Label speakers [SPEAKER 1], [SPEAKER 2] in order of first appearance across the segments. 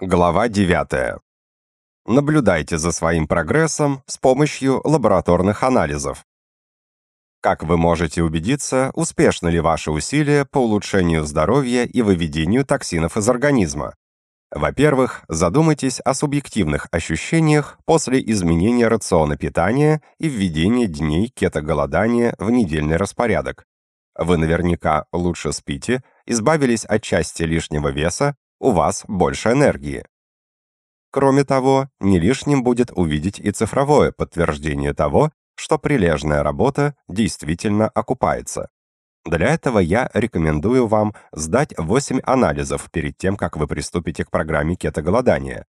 [SPEAKER 1] Глава 9. Наблюдайте за своим прогрессом с помощью лабораторных анализов. Как вы можете убедиться, успешны ли ваши усилия по улучшению здоровья и выведению токсинов из организма? Во-первых, задумайтесь о субъективных ощущениях после изменения рациона питания и введения дней кетоголодания в недельный распорядок. Вы наверняка лучше спите, избавились от части лишнего веса, у вас больше энергии. Кроме того, не лишним будет увидеть и цифровое подтверждение того, что прилежная работа действительно окупается. Для этого я рекомендую вам сдать 8 анализов перед тем, как вы приступите к программе кетоголодания,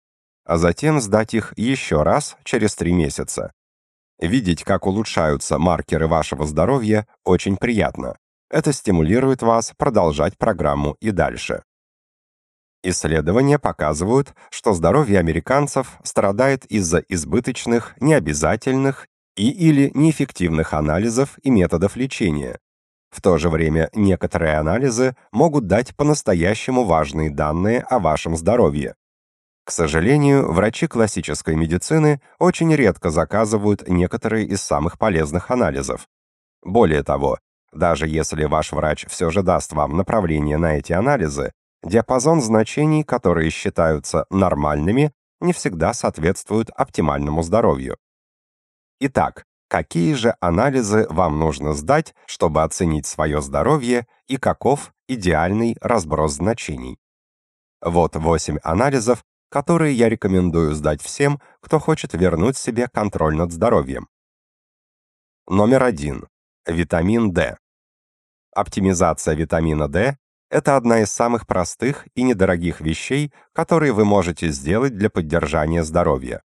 [SPEAKER 1] а затем сдать их еще раз через 3 месяца. Видеть, как улучшаются маркеры вашего здоровья, очень приятно. Это стимулирует вас продолжать программу и дальше. Исследования показывают, что здоровье американцев страдает из-за избыточных, необязательных и или неэффективных анализов и методов лечения. В то же время некоторые анализы могут дать по-настоящему важные данные о вашем здоровье. К сожалению, врачи классической медицины очень редко заказывают некоторые из самых полезных анализов. Более того, даже если ваш врач все же даст вам направление на эти анализы, Диапазон значений, которые считаются нормальными, не всегда соответствуют оптимальному здоровью. Итак, какие же анализы вам нужно сдать, чтобы оценить свое здоровье и каков идеальный разброс значений? Вот 8 анализов, которые я рекомендую сдать всем, кто хочет вернуть себе контроль над здоровьем. Номер 1. Витамин D. Оптимизация витамина D это одна из самых простых и недорогих вещей, которые вы можете сделать для поддержания здоровья.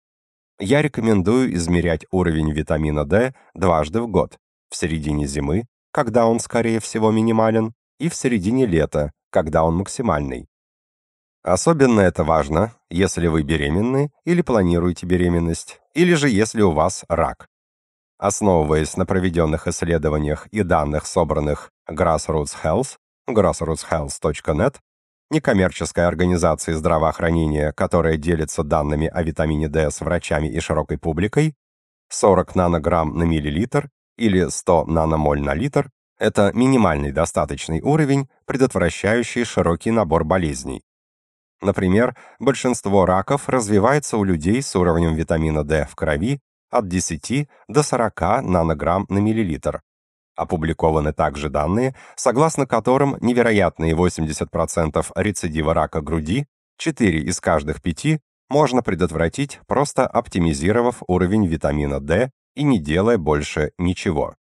[SPEAKER 1] Я рекомендую измерять уровень витамина D дважды в год, в середине зимы, когда он, скорее всего, минимален, и в середине лета, когда он максимальный. Особенно это важно, если вы беременны или планируете беременность, или же если у вас рак. Основываясь на проведенных исследованиях и данных, собранных Grassroots Health, grassrootshealth.net, некоммерческой организации здравоохранения, которая делится данными о витамине D с врачами и широкой публикой, 40 нанограмм на миллилитр или 100 наномоль на литр – это минимальный достаточный уровень, предотвращающий широкий набор болезней. Например, большинство раков развивается у людей с уровнем витамина D в крови от 10 до 40 нанограмм на миллилитр, Опубликованы также данные, согласно которым невероятные 80% рецидива рака груди, 4 из каждых 5, можно предотвратить, просто оптимизировав уровень витамина D и не делая больше ничего.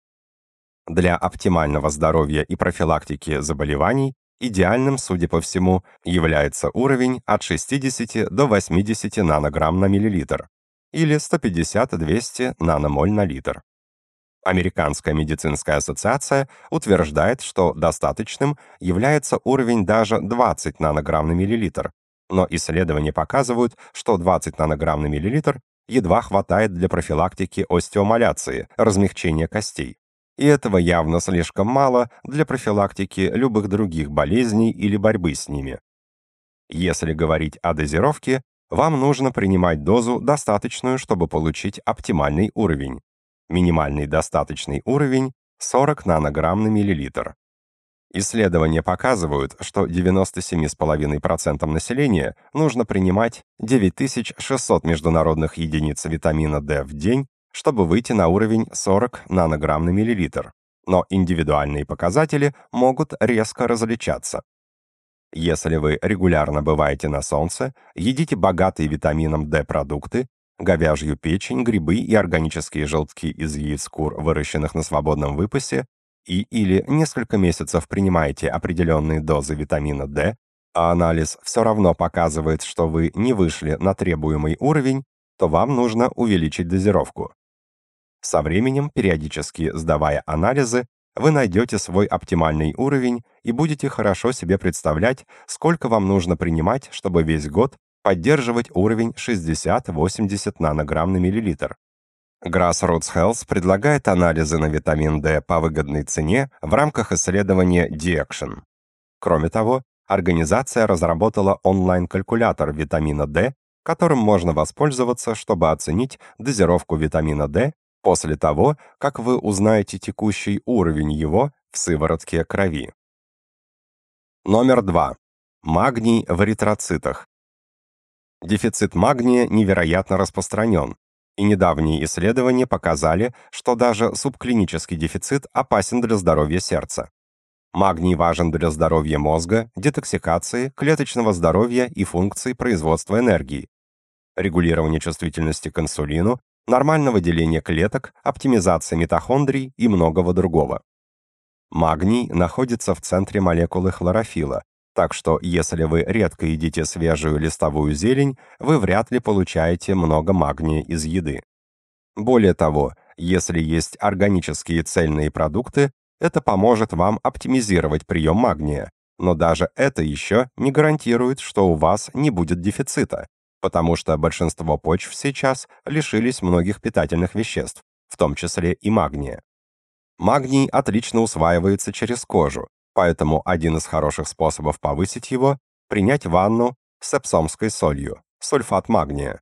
[SPEAKER 1] Для оптимального здоровья и профилактики заболеваний идеальным, судя по всему, является уровень от 60 до 80 нанограмм на миллилитр или 150-200 наномоль на литр. Американская медицинская ассоциация утверждает, что достаточным является уровень даже 20 нанограмм на миллилитр, но исследования показывают, что 20 нанограмм на миллилитр едва хватает для профилактики остеомаляции, размягчения костей. И этого явно слишком мало для профилактики любых других болезней или борьбы с ними. Если говорить о дозировке, вам нужно принимать дозу, достаточную, чтобы получить оптимальный уровень. Минимальный достаточный уровень 40 нанограмм на миллилитр. Исследования показывают, что 97,5% населения нужно принимать 9600 международных единиц витамина D в день, чтобы выйти на уровень 40 нанограмм на миллилитр. Но индивидуальные показатели могут резко различаться. Если вы регулярно бываете на солнце, едите богатые витамином D продукты говяжью печень, грибы и органические желтки из яиц кур, выращенных на свободном выпасе, и или несколько месяцев принимаете определенные дозы витамина D, а анализ все равно показывает, что вы не вышли на требуемый уровень, то вам нужно увеличить дозировку. Со временем, периодически сдавая анализы, вы найдете свой оптимальный уровень и будете хорошо себе представлять, сколько вам нужно принимать, чтобы весь год поддерживать уровень 60-80 нанограмм на миллилитр. Grassroots Health предлагает анализы на витамин D по выгодной цене в рамках исследования Diaction. Кроме того, организация разработала онлайн-калькулятор витамина D, которым можно воспользоваться, чтобы оценить дозировку витамина D после того, как вы узнаете текущий уровень его в сыворотке крови. Номер 2. Магний в эритроцитах. Дефицит магния невероятно распространен, и недавние исследования показали, что даже субклинический дефицит опасен для здоровья сердца. Магний важен для здоровья мозга, детоксикации, клеточного здоровья и функций производства энергии, регулирования чувствительности к инсулину, нормального деления клеток, оптимизации митохондрий и многого другого. Магний находится в центре молекулы хлорофила, так что, если вы редко едите свежую листовую зелень, вы вряд ли получаете много магния из еды. Более того, если есть органические цельные продукты, это поможет вам оптимизировать прием магния, но даже это еще не гарантирует, что у вас не будет дефицита, потому что большинство почв сейчас лишились многих питательных веществ, в том числе и магния. Магний отлично усваивается через кожу, поэтому один из хороших способов повысить его – принять ванну с эпсомской солью, сульфат магния.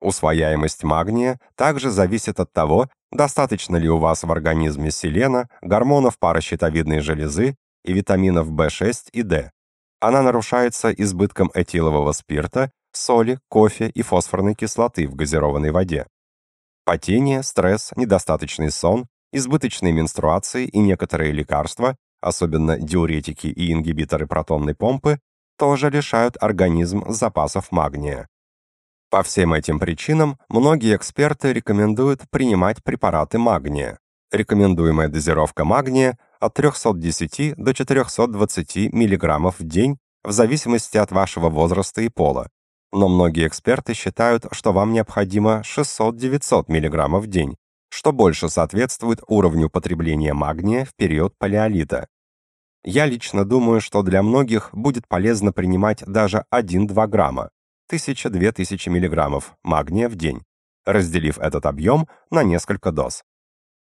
[SPEAKER 1] Усвояемость магния также зависит от того, достаточно ли у вас в организме селена, гормонов паращитовидной железы и витаминов В6 и D. Она нарушается избытком этилового спирта, соли, кофе и фосфорной кислоты в газированной воде. Потение, стресс, недостаточный сон, избыточные менструации и некоторые лекарства особенно диуретики и ингибиторы протонной помпы, тоже лишают организм запасов магния. По всем этим причинам многие эксперты рекомендуют принимать препараты магния. Рекомендуемая дозировка магния от 310 до 420 мг в день в зависимости от вашего возраста и пола. Но многие эксперты считают, что вам необходимо 600-900 мг в день, что больше соответствует уровню потребления магния в период палеолита. Я лично думаю, что для многих будет полезно принимать даже 1-2 грамма, 1000-2000 миллиграммов магния в день, разделив этот объем на несколько доз.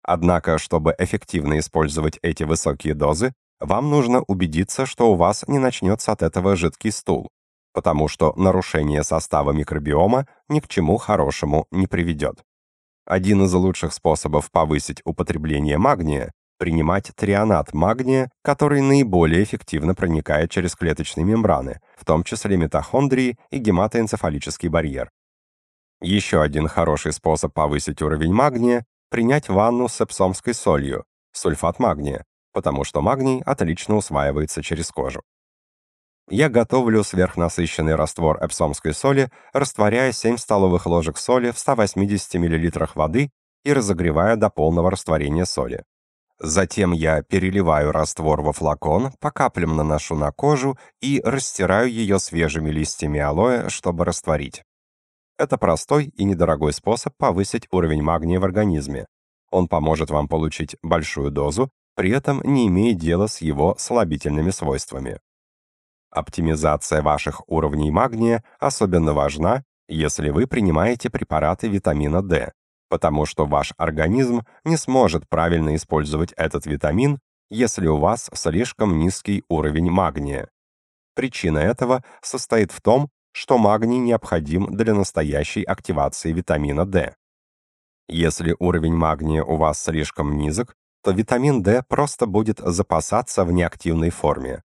[SPEAKER 1] Однако, чтобы эффективно использовать эти высокие дозы, вам нужно убедиться, что у вас не начнется от этого жидкий стул, потому что нарушение состава микробиома ни к чему хорошему не приведет. Один из лучших способов повысить употребление магния – принимать трионат магния, который наиболее эффективно проникает через клеточные мембраны, в том числе митохондрии и гематоэнцефалический барьер. Еще один хороший способ повысить уровень магния – принять ванну с эпсомской солью, сульфат магния, потому что магний отлично усваивается через кожу. Я готовлю сверхнасыщенный раствор эпсомской соли, растворяя 7 столовых ложек соли в 180 мл воды и разогревая до полного растворения соли. Затем я переливаю раствор во флакон, по каплям наношу на кожу и растираю ее свежими листьями алоэ, чтобы растворить. Это простой и недорогой способ повысить уровень магния в организме. Он поможет вам получить большую дозу, при этом не имея дела с его слабительными свойствами. Оптимизация ваших уровней магния особенно важна, если вы принимаете препараты витамина D, потому что ваш организм не сможет правильно использовать этот витамин, если у вас слишком низкий уровень магния. Причина этого состоит в том, что магний необходим для настоящей активации витамина D. Если уровень магния у вас слишком низок, то витамин D просто будет запасаться в неактивной форме.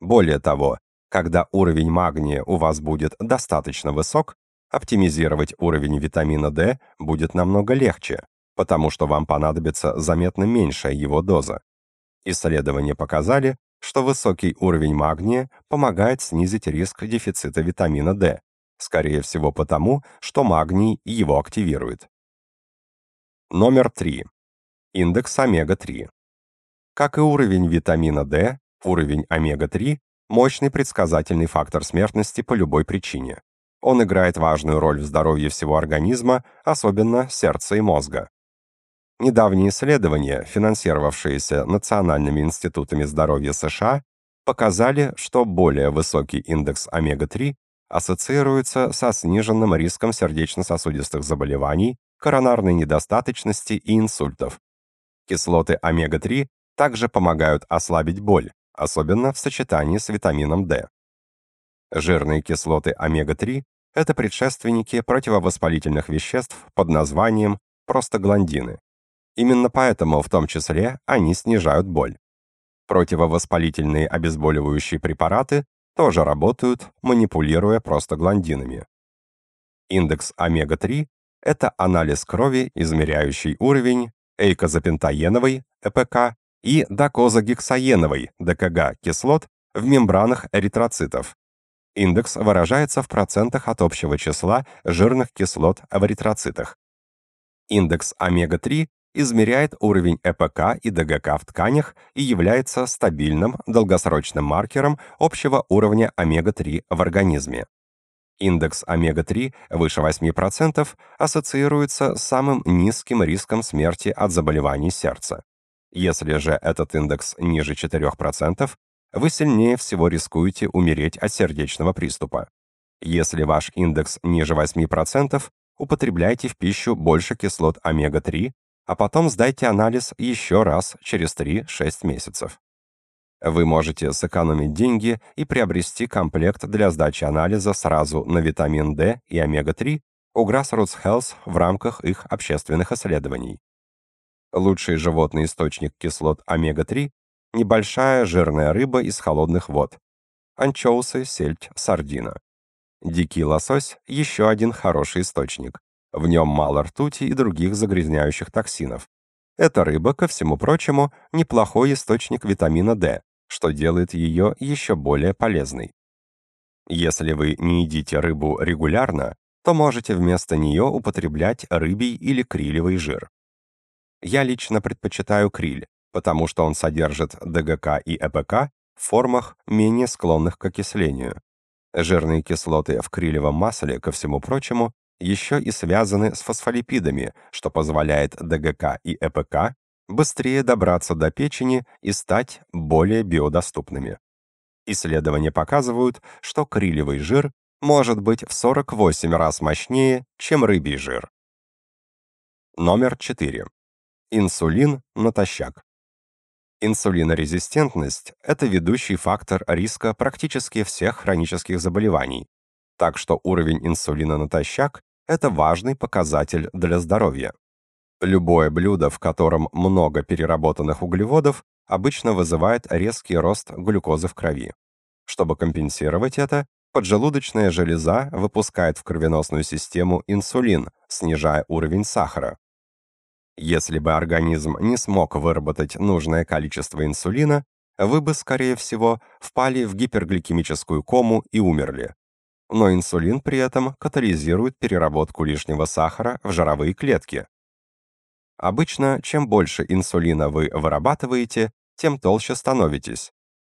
[SPEAKER 1] Более того, когда уровень магния у вас будет достаточно высок, оптимизировать уровень витамина D будет намного легче, потому что вам понадобится заметно меньшая его доза. Исследования показали, что высокий уровень магния помогает снизить риск дефицита витамина D, скорее всего потому, что магний его активирует. Номер 3. Индекс омега-3. Как и уровень витамина D, уровень омега-3 мощный предсказательный фактор смертности по любой причине. Он играет важную роль в здоровье всего организма, особенно сердца и мозга. Недавние исследования, финансировавшиеся Национальными институтами здоровья США, показали, что более высокий индекс омега-3 ассоциируется со сниженным риском сердечно-сосудистых заболеваний, коронарной недостаточности и инсультов. Кислоты омега-3 также помогают ослабить боль, особенно в сочетании с витамином D. Жирные кислоты омега-3 – это предшественники противовоспалительных веществ под названием простагландины. Именно поэтому, в том числе, они снижают боль. Противовоспалительные обезболивающие препараты тоже работают, манипулируя простагландинами. Индекс омега-3 – это анализ крови, измеряющий уровень эйкозапентаеновой ЭПК и докозагексаеновой ДКГ кислот в мембранах эритроцитов. Индекс выражается в процентах от общего числа жирных кислот в эритроцитах. Индекс омега-3 измеряет уровень ЭПК и ДГК в тканях и является стабильным долгосрочным маркером общего уровня омега-3 в организме. Индекс омега-3 выше 8% ассоциируется с самым низким риском смерти от заболеваний сердца. Если же этот индекс ниже 4%, вы сильнее всего рискуете умереть от сердечного приступа. Если ваш индекс ниже 8%, употребляйте в пищу больше кислот омега-3, а потом сдайте анализ еще раз через 3-6 месяцев. Вы можете сэкономить деньги и приобрести комплект для сдачи анализа сразу на витамин D и омега-3 у Grassroots Health в рамках их общественных исследований лучший животный источник кислот омега-3, небольшая жирная рыба из холодных вод, анчоусы, сельдь, сардина. Дикий лосось – еще один хороший источник. В нем мало ртути и других загрязняющих токсинов. Эта рыба, ко всему прочему, неплохой источник витамина D, что делает ее еще более полезной. Если вы не едите рыбу регулярно, то можете вместо нее употреблять рыбий или крилевый жир. Я лично предпочитаю криль, потому что он содержит ДГК и ЭПК в формах, менее склонных к окислению. Жирные кислоты в крилевом масле, ко всему прочему, еще и связаны с фосфолипидами, что позволяет ДГК и ЭПК быстрее добраться до печени и стать более биодоступными. Исследования показывают, что крилевый жир может быть в 48 раз мощнее, чем рыбий жир. Номер 4. Инсулин натощак. Инсулинорезистентность – это ведущий фактор риска практически всех хронических заболеваний, так что уровень инсулина натощак – это важный показатель для здоровья. Любое блюдо, в котором много переработанных углеводов, обычно вызывает резкий рост глюкозы в крови. Чтобы компенсировать это, поджелудочная железа выпускает в кровеносную систему инсулин, снижая уровень сахара. Если бы организм не смог выработать нужное количество инсулина, вы бы, скорее всего, впали в гипергликемическую кому и умерли. Но инсулин при этом катализирует переработку лишнего сахара в жировые клетки. Обычно, чем больше инсулина вы вырабатываете, тем толще становитесь.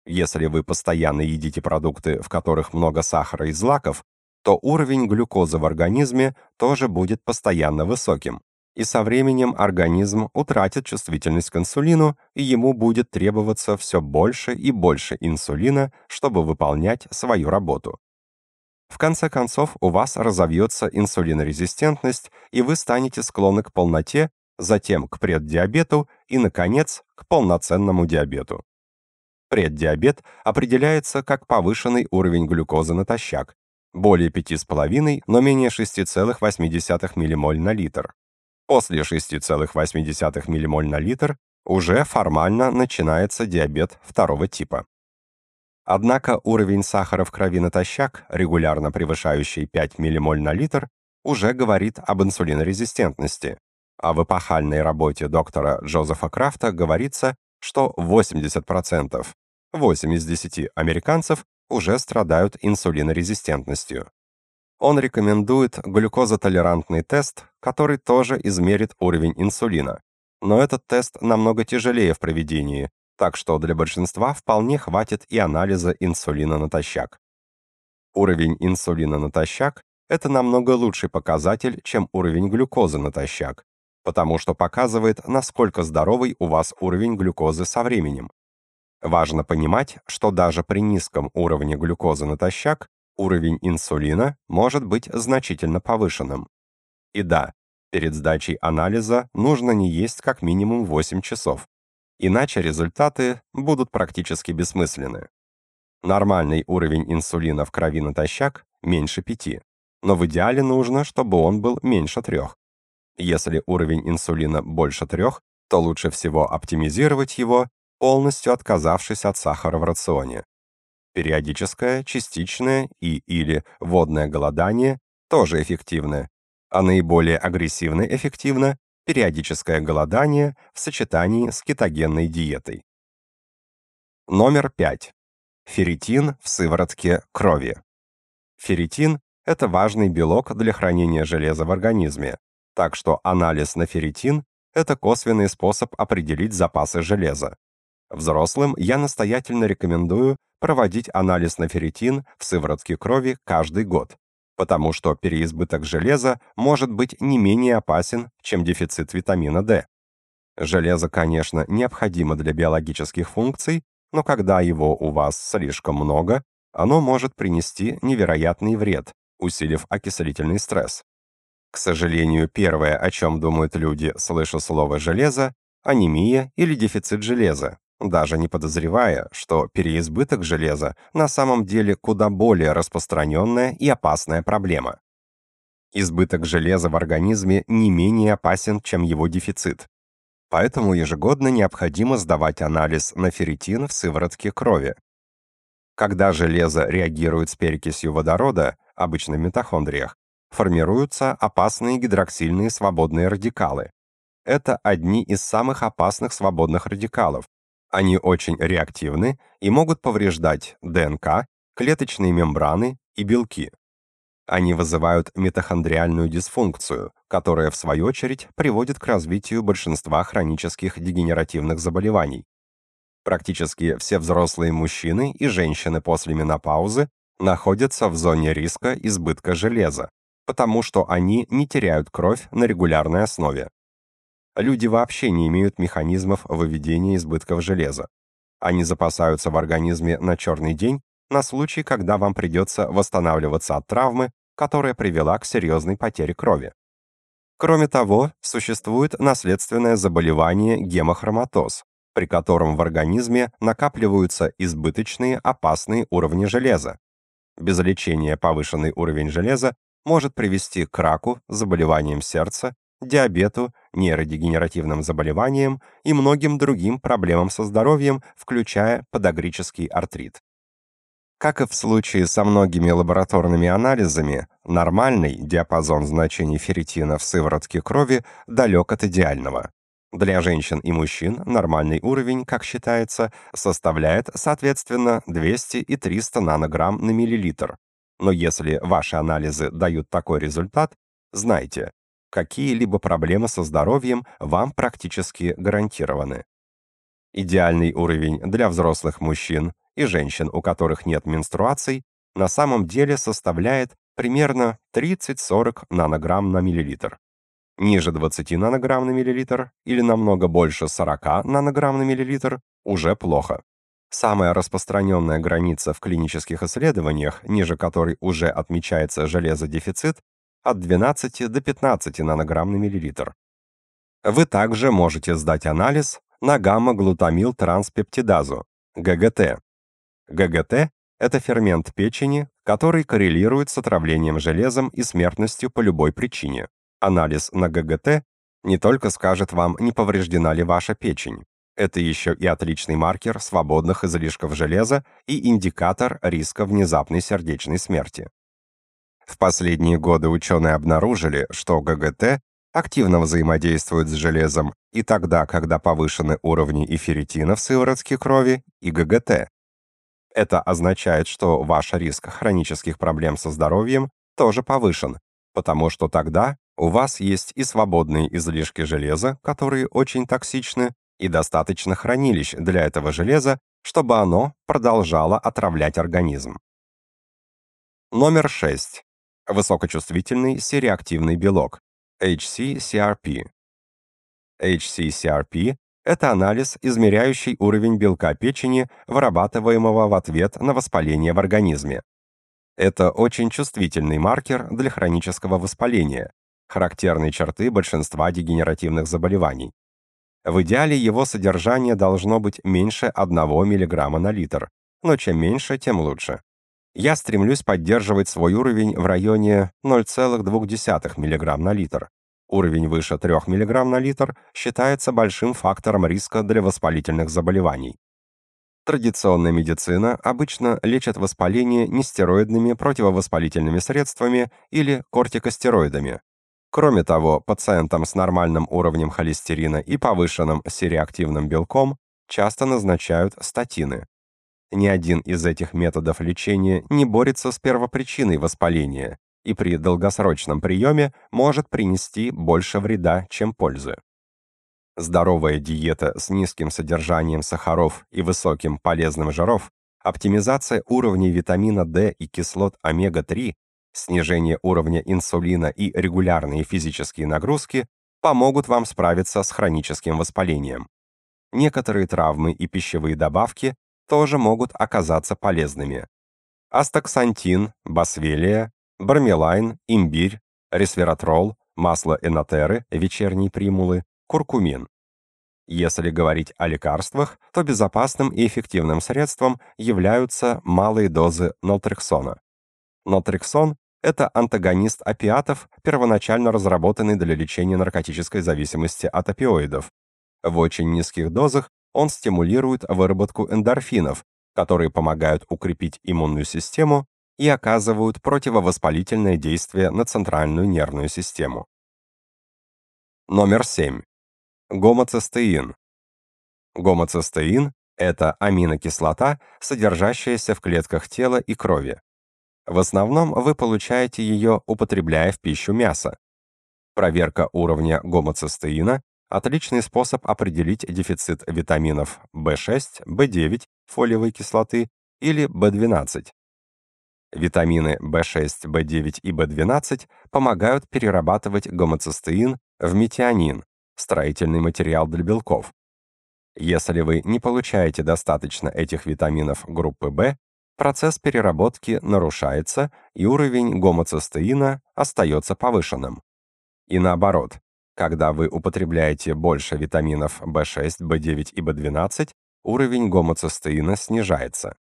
[SPEAKER 1] Если вы постоянно едите продукты, в которых много сахара и злаков, то уровень глюкозы в организме тоже будет постоянно высоким и со временем организм утратит чувствительность к инсулину, и ему будет требоваться все больше и больше инсулина, чтобы выполнять свою работу. В конце концов, у вас разовьется инсулинорезистентность, и вы станете склонны к полноте, затем к преддиабету и, наконец, к полноценному диабету. Преддиабет определяется как повышенный уровень глюкозы натощак, более 5,5, но менее 6,8 ммоль на литр. После 6,8 ммоль на литр уже формально начинается диабет второго типа. Однако уровень сахара в крови натощак, регулярно превышающий 5 ммоль на литр, уже говорит об инсулинорезистентности. А в эпохальной работе доктора Джозефа Крафта говорится, что 80%, 8 из 10 американцев уже страдают инсулинорезистентностью. Он рекомендует глюкозотолерантный тест, который тоже измерит уровень инсулина. Но этот тест намного тяжелее в проведении, так что для большинства вполне хватит и анализа инсулина натощак. Уровень инсулина натощак – это намного лучший показатель, чем уровень глюкозы натощак, потому что показывает, насколько здоровый у вас уровень глюкозы со временем. Важно понимать, что даже при низком уровне глюкозы натощак уровень инсулина может быть значительно повышенным. И да, перед сдачей анализа нужно не есть как минимум 8 часов, иначе результаты будут практически бессмысленны. Нормальный уровень инсулина в крови натощак меньше 5, но в идеале нужно, чтобы он был меньше 3. Если уровень инсулина больше 3, то лучше всего оптимизировать его, полностью отказавшись от сахара в рационе. Периодическое, частичное и или водное голодание тоже эффективны, а наиболее агрессивно и эффективно периодическое голодание в сочетании с кетогенной диетой. Номер 5. Ферритин в сыворотке крови. Ферритин – это важный белок для хранения железа в организме, так что анализ на ферритин – это косвенный способ определить запасы железа. Взрослым я настоятельно рекомендую проводить анализ на ферритин в сыворотке крови каждый год потому что переизбыток железа может быть не менее опасен, чем дефицит витамина D. Железо, конечно, необходимо для биологических функций, но когда его у вас слишком много, оно может принести невероятный вред, усилив окислительный стресс. К сожалению, первое, о чем думают люди, слыша слово «железо», анемия или дефицит железа даже не подозревая, что переизбыток железа на самом деле куда более распространенная и опасная проблема. Избыток железа в организме не менее опасен, чем его дефицит. Поэтому ежегодно необходимо сдавать анализ на ферритин в сыворотке крови. Когда железо реагирует с перекисью водорода, обычно в митохондриях, формируются опасные гидроксильные свободные радикалы. Это одни из самых опасных свободных радикалов, они очень реактивны и могут повреждать ДНК, клеточные мембраны и белки. Они вызывают митохондриальную дисфункцию, которая, в свою очередь, приводит к развитию большинства хронических дегенеративных заболеваний. Практически все взрослые мужчины и женщины после менопаузы находятся в зоне риска избытка железа, потому что они не теряют кровь на регулярной основе. Люди вообще не имеют механизмов выведения избытков железа. Они запасаются в организме на черный день на случай, когда вам придется восстанавливаться от травмы, которая привела к серьезной потере крови. Кроме того, существует наследственное заболевание гемохроматоз, при котором в организме накапливаются избыточные опасные уровни железа. Без лечения повышенный уровень железа может привести к раку, заболеваниям сердца диабету, нейродегенеративным заболеваниям и многим другим проблемам со здоровьем, включая подагрический артрит. Как и в случае со многими лабораторными анализами, нормальный диапазон значений ферритина в сыворотке крови далек от идеального. Для женщин и мужчин нормальный уровень, как считается, составляет, соответственно, 200 и 300 нанограмм на миллилитр. Но если ваши анализы дают такой результат, знайте, какие-либо проблемы со здоровьем вам практически гарантированы. Идеальный уровень для взрослых мужчин и женщин, у которых нет менструаций, на самом деле составляет примерно 30-40 нанограмм на миллилитр. Ниже 20 нанограмм на миллилитр или намного больше 40 нанограмм на миллилитр уже плохо. Самая распространенная граница в клинических исследованиях, ниже которой уже отмечается железодефицит, от 12 до 15 нанограмм на миллилитр. Вы также можете сдать анализ на гамма-глутамил-транспептидазу, ГГТ. ГГТ – это фермент печени, который коррелирует с отравлением железом и смертностью по любой причине. Анализ на ГГТ не только скажет вам, не повреждена ли ваша печень, это еще и отличный маркер свободных излишков железа и индикатор риска внезапной сердечной смерти. В последние годы ученые обнаружили, что ГГТ активно взаимодействует с железом и тогда, когда повышены уровни и в сыворотке крови, и ГГТ. Это означает, что ваш риск хронических проблем со здоровьем тоже повышен, потому что тогда у вас есть и свободные излишки железа, которые очень токсичны, и достаточно хранилищ для этого железа, чтобы оно продолжало отравлять организм. Номер 6 высокочувствительный сереактивный белок, HCCRP. HCCRP – это анализ, измеряющий уровень белка печени, вырабатываемого в ответ на воспаление в организме. Это очень чувствительный маркер для хронического воспаления, характерные черты большинства дегенеративных заболеваний. В идеале его содержание должно быть меньше 1 мг на литр, но чем меньше, тем лучше. Я стремлюсь поддерживать свой уровень в районе 0,2 мг на литр. Уровень выше 3 мг на литр считается большим фактором риска для воспалительных заболеваний. Традиционная медицина обычно лечит воспаление нестероидными противовоспалительными средствами или кортикостероидами. Кроме того, пациентам с нормальным уровнем холестерина и повышенным сереактивным белком часто назначают статины. Ни один из этих методов лечения не борется с первопричиной воспаления и при долгосрочном приеме может принести больше вреда, чем пользы. Здоровая диета с низким содержанием сахаров и высоким полезным жиров, оптимизация уровней витамина D и кислот омега-3, снижение уровня инсулина и регулярные физические нагрузки помогут вам справиться с хроническим воспалением. Некоторые травмы и пищевые добавки тоже могут оказаться полезными. Астаксантин, басвелия, бармелайн, имбирь, ресвератрол, масло энотеры, вечерние примулы, куркумин. Если говорить о лекарствах, то безопасным и эффективным средством являются малые дозы нолтрексона. Нолтрексон – это антагонист опиатов, первоначально разработанный для лечения наркотической зависимости от опиоидов. В очень низких дозах он стимулирует выработку эндорфинов, которые помогают укрепить иммунную систему и оказывают противовоспалительное действие на центральную нервную систему. Номер 7. Гомоцистеин. Гомоцистеин – это аминокислота, содержащаяся в клетках тела и крови. В основном вы получаете ее, употребляя в пищу мясо. Проверка уровня гомоцистеина Отличный способ определить дефицит витаминов В6, В9, фолиевой кислоты или В12. Витамины В6, В9 и В12 помогают перерабатывать гомоцистеин в метионин, строительный материал для белков. Если вы не получаете достаточно этих витаминов группы В, процесс переработки нарушается и уровень гомоцистеина остается повышенным. И наоборот, когда вы употребляете больше витаминов B6, B9 и B12, уровень гомоцистеина снижается.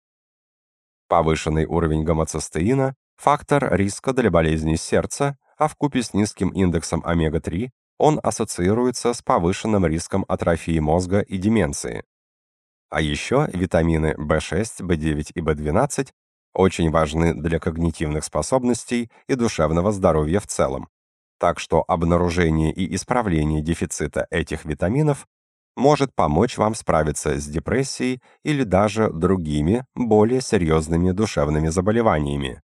[SPEAKER 1] Повышенный уровень гомоцистеина – фактор риска для болезней сердца, а в купе с низким индексом омега-3 он ассоциируется с повышенным риском атрофии мозга и деменции. А еще витамины B6, B9 и B12 очень важны для когнитивных способностей и душевного здоровья в целом. Так что обнаружение и исправление дефицита этих витаминов может помочь вам справиться с депрессией или даже другими, более серьезными душевными заболеваниями.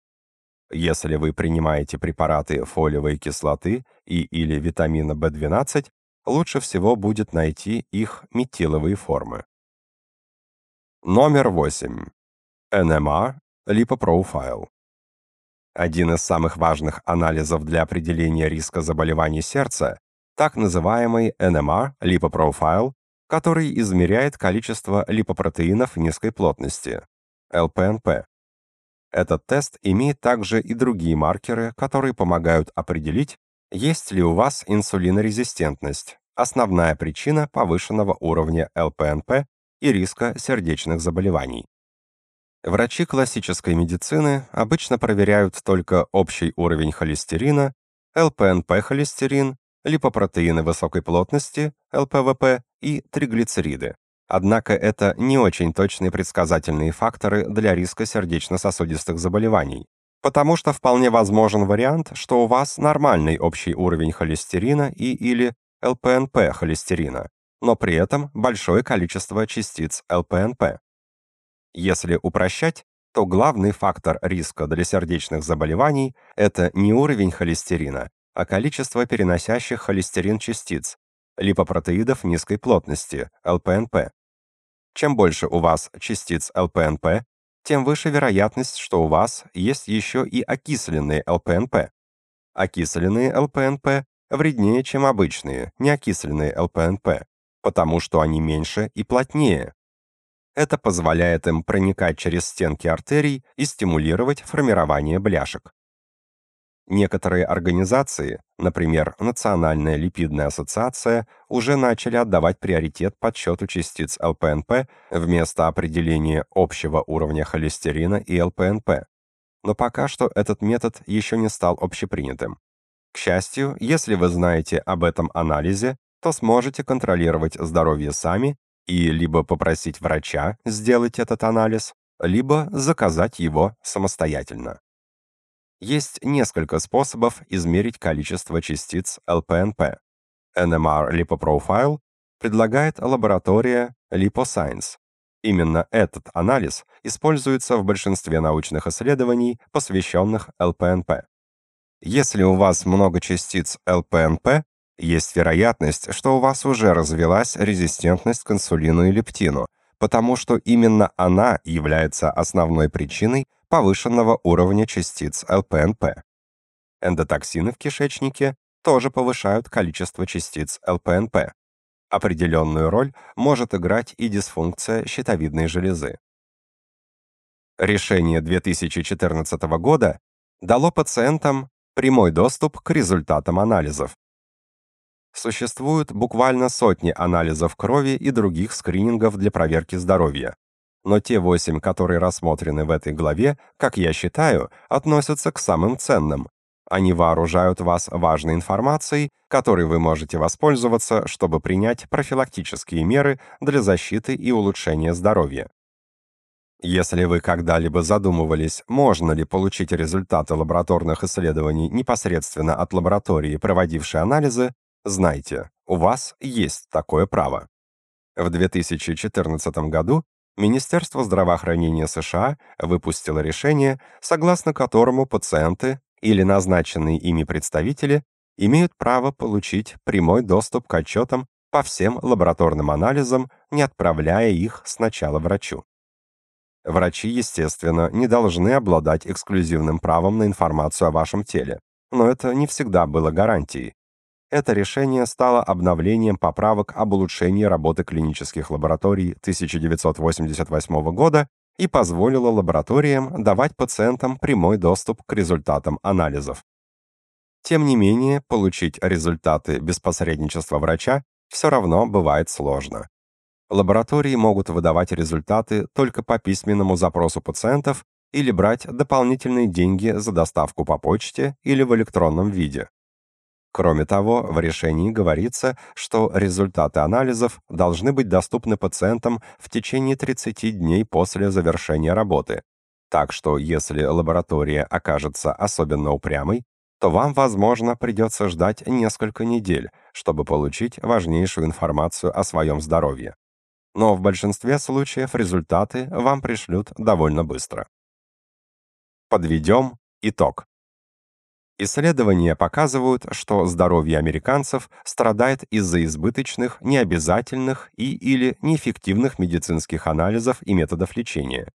[SPEAKER 1] Если вы принимаете препараты фолиевой кислоты и или витамина B12, лучше всего будет найти их метиловые формы. Номер 8. NMR Lipoprofile. Один из самых важных анализов для определения риска заболеваний сердца – так называемый NMR – липопрофайл, который измеряет количество липопротеинов низкой плотности – ЛПНП. Этот тест имеет также и другие маркеры, которые помогают определить, есть ли у вас инсулинорезистентность, основная причина повышенного уровня ЛПНП и риска сердечных заболеваний. Врачи классической медицины обычно проверяют только общий уровень холестерина, ЛПНП-холестерин, липопротеины высокой плотности, ЛПВП и триглицериды. Однако это не очень точные предсказательные факторы для риска сердечно-сосудистых заболеваний, потому что вполне возможен вариант, что у вас нормальный общий уровень холестерина и или ЛПНП холестерина, но при этом большое количество частиц ЛПНП. Если упрощать, то главный фактор риска для сердечных заболеваний – это не уровень холестерина, а количество переносящих холестерин частиц, липопротеидов низкой плотности, ЛПНП. Чем больше у вас частиц ЛПНП, тем выше вероятность, что у вас есть еще и окисленные ЛПНП. Окисленные ЛПНП вреднее, чем обычные, неокисленные ЛПНП, потому что они меньше и плотнее, это позволяет им проникать через стенки артерий и стимулировать формирование бляшек. Некоторые организации, например, Национальная липидная ассоциация, уже начали отдавать приоритет подсчету частиц ЛПНП вместо определения общего уровня холестерина и ЛПНП. Но пока что этот метод еще не стал общепринятым. К счастью, если вы знаете об этом анализе, то сможете контролировать здоровье сами и либо попросить врача сделать этот анализ, либо заказать его самостоятельно. Есть несколько способов измерить количество частиц ЛПНП. NMR Lipoprofile предлагает лаборатория LipoScience. Именно этот анализ используется в большинстве научных исследований, посвященных ЛПНП. Если у вас много частиц ЛПНП, есть вероятность, что у вас уже развилась резистентность к инсулину и лептину, потому что именно она является основной причиной повышенного уровня частиц ЛПНП. Эндотоксины в кишечнике тоже повышают количество частиц ЛПНП. Определенную роль может играть и дисфункция щитовидной железы. Решение 2014 года дало пациентам прямой доступ к результатам анализов, Существуют буквально сотни анализов крови и других скринингов для проверки здоровья. Но те восемь, которые рассмотрены в этой главе, как я считаю, относятся к самым ценным. Они вооружают вас важной информацией, которой вы можете воспользоваться, чтобы принять профилактические меры для защиты и улучшения здоровья. Если вы когда-либо задумывались, можно ли получить результаты лабораторных исследований непосредственно от лаборатории, проводившей анализы, Знайте, у вас есть такое право. В 2014 году Министерство здравоохранения США выпустило решение, согласно которому пациенты или назначенные ими представители имеют право получить прямой доступ к отчетам по всем лабораторным анализам, не отправляя их сначала врачу. Врачи, естественно, не должны обладать эксклюзивным правом на информацию о вашем теле, но это не всегда было гарантией, это решение стало обновлением поправок об улучшении работы клинических лабораторий 1988 года и позволило лабораториям давать пациентам прямой доступ к результатам анализов. Тем не менее, получить результаты без посредничества врача все равно бывает сложно. Лаборатории могут выдавать результаты только по письменному запросу пациентов или брать дополнительные деньги за доставку по почте или в электронном виде. Кроме того, в решении говорится, что результаты анализов должны быть доступны пациентам в течение 30 дней после завершения работы. Так что, если лаборатория окажется особенно упрямой, то вам, возможно, придется ждать несколько недель, чтобы получить важнейшую информацию о своем здоровье. Но в большинстве случаев результаты вам пришлют довольно быстро. Подведем итог. Исследования показывают, что здоровье американцев страдает из-за избыточных, необязательных и или неэффективных медицинских анализов и методов лечения.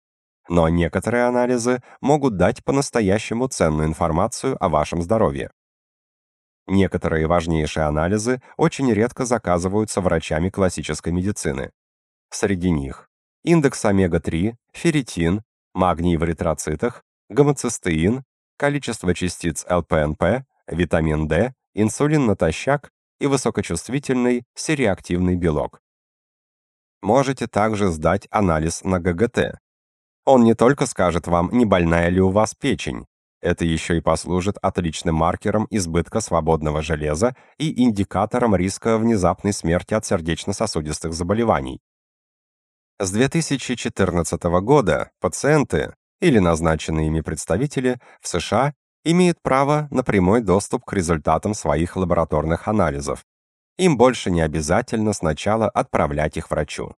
[SPEAKER 1] Но некоторые анализы могут дать по-настоящему ценную информацию о вашем здоровье. Некоторые важнейшие анализы очень редко заказываются врачами классической медицины. Среди них индекс омега-3, ферритин, магний в эритроцитах, гомоцистеин, количество частиц ЛПНП, витамин D, инсулин натощак и высокочувствительный сереактивный белок. Можете также сдать анализ на ГГТ. Он не только скажет вам, не больная ли у вас печень, это еще и послужит отличным маркером избытка свободного железа и индикатором риска внезапной смерти от сердечно-сосудистых заболеваний. С 2014 года пациенты, или назначенные ими представители в США имеют право на прямой доступ к результатам своих лабораторных анализов. Им больше не обязательно сначала отправлять их врачу.